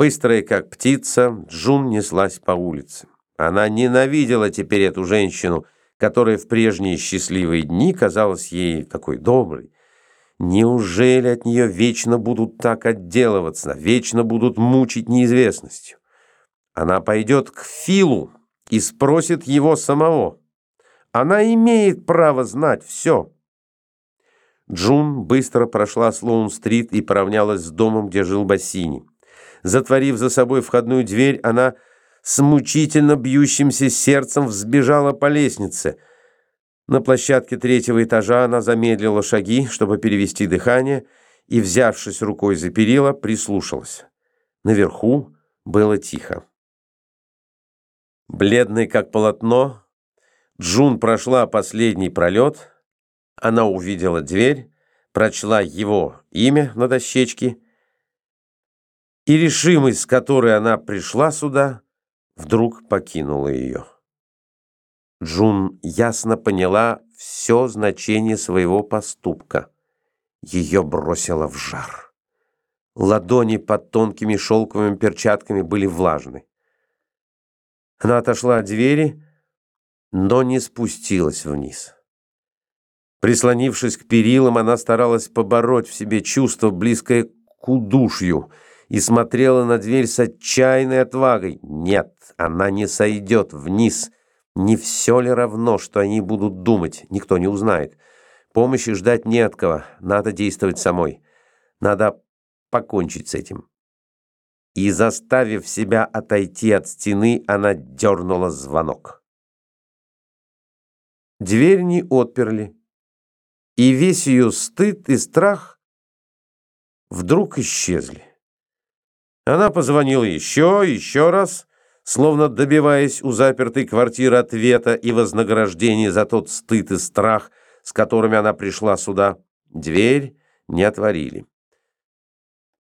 Быстрая, как птица, Джун неслась по улице. Она ненавидела теперь эту женщину, которая в прежние счастливые дни казалась ей такой доброй. Неужели от нее вечно будут так отделываться, вечно будут мучить неизвестностью? Она пойдет к Филу и спросит его самого. Она имеет право знать все. Джун быстро прошла Слоун-стрит и поравнялась с домом, где жил Бассини. Затворив за собой входную дверь, она с мучительно бьющимся сердцем взбежала по лестнице. На площадке третьего этажа она замедлила шаги, чтобы перевести дыхание, и, взявшись рукой за перила, прислушалась. Наверху было тихо. Бледный как полотно, Джун прошла последний пролет, она увидела дверь, прочла его имя на дощечке, и решимость, с которой она пришла сюда, вдруг покинула ее. Джун ясно поняла все значение своего поступка. Ее бросило в жар. Ладони под тонкими шелковыми перчатками были влажны. Она отошла от двери, но не спустилась вниз. Прислонившись к перилам, она старалась побороть в себе чувство, близкое к удушью, и смотрела на дверь с отчаянной отвагой. Нет, она не сойдет вниз. Не все ли равно, что они будут думать, никто не узнает. Помощи ждать не от кого, надо действовать самой. Надо покончить с этим. И, заставив себя отойти от стены, она дернула звонок. Дверь не отперли, и весь ее стыд и страх вдруг исчезли. Она позвонила еще, еще раз, словно добиваясь у запертой квартиры ответа и вознаграждения за тот стыд и страх, с которыми она пришла сюда. Дверь не отворили.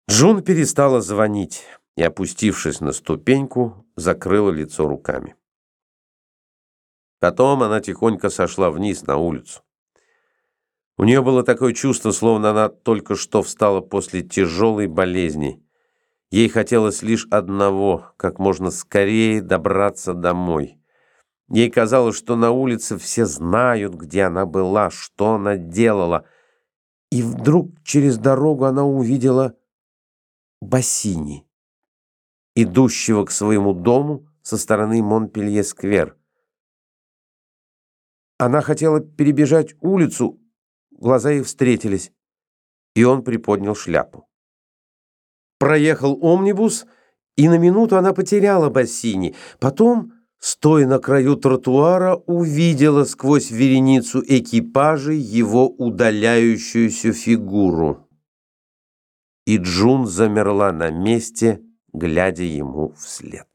Джун перестала звонить и, опустившись на ступеньку, закрыла лицо руками. Потом она тихонько сошла вниз на улицу. У нее было такое чувство, словно она только что встала после тяжелой болезни. Ей хотелось лишь одного, как можно скорее добраться домой. Ей казалось, что на улице все знают, где она была, что она делала. И вдруг через дорогу она увидела Бассини, идущего к своему дому со стороны Монпелье-сквер. Она хотела перебежать улицу, глаза их встретились, и он приподнял шляпу. Проехал омнибус, и на минуту она потеряла Бассини. Потом, стоя на краю тротуара, увидела сквозь вереницу экипажей его удаляющуюся фигуру. И Джун замерла на месте, глядя ему вслед.